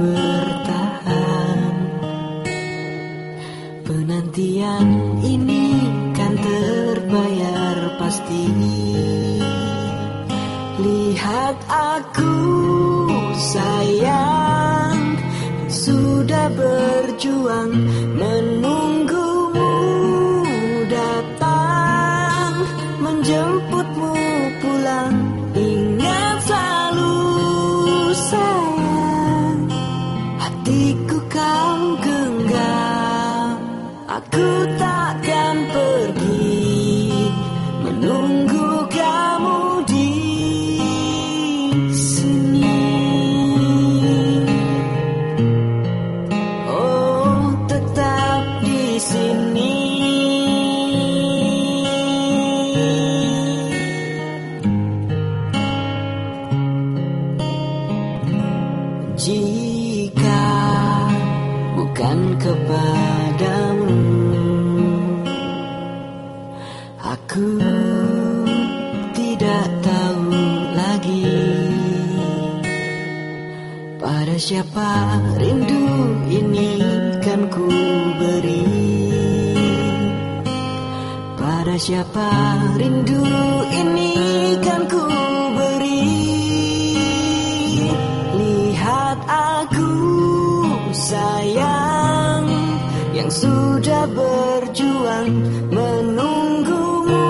bertahan. Penantian ini kan terbayar pasti. Lihat aku sayang Sudah berjuang menunggumu Jika bukan kepadamu Aku tidak tahu lagi Pada siapa rindu ini kan ku beri. Pada siapa rindu ini kan ku sayang Yang sudah berjuang menunggumu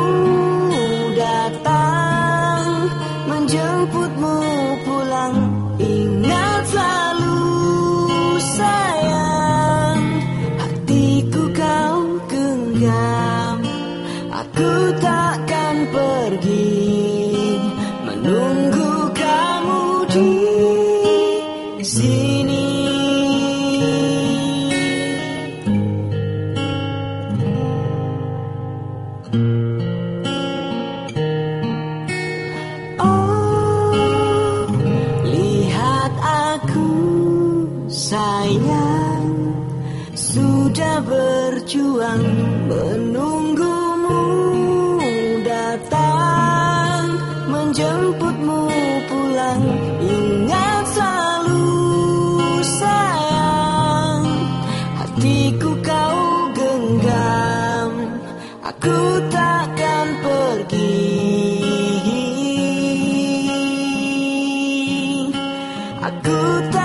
datang Menjemputmu pulang Ingat sayang Sudah berjuang menunggumu datang Menjemputmu pulang Ingat selalu sayang Hatiku kau genggam Aku takkan pergi. Aku tak